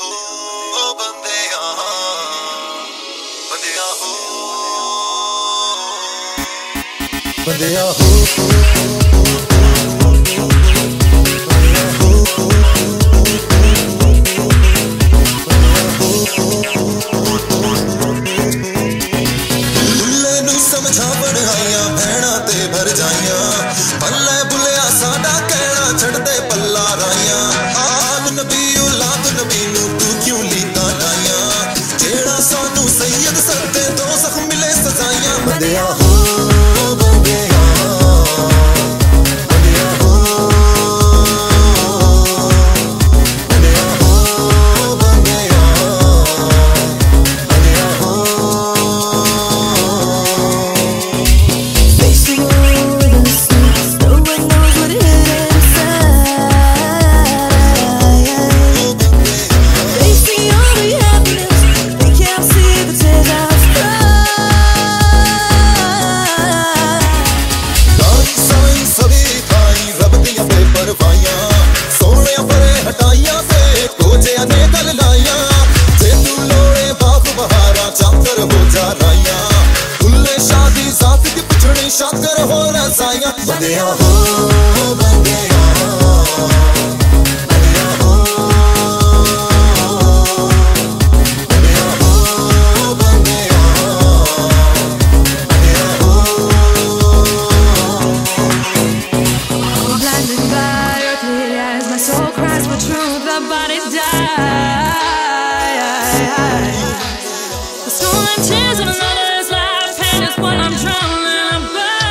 हो बंदिया बंदिया हो बंदिया हो Monday I'm home. बाप बहारा, चाकर हो जा राया उल्ले शादी, जात दी पिछड़ी शाकर हो रजाया बनिया हो। Bodies die. The stolen tears of another's life, pain is what I'm drowning above.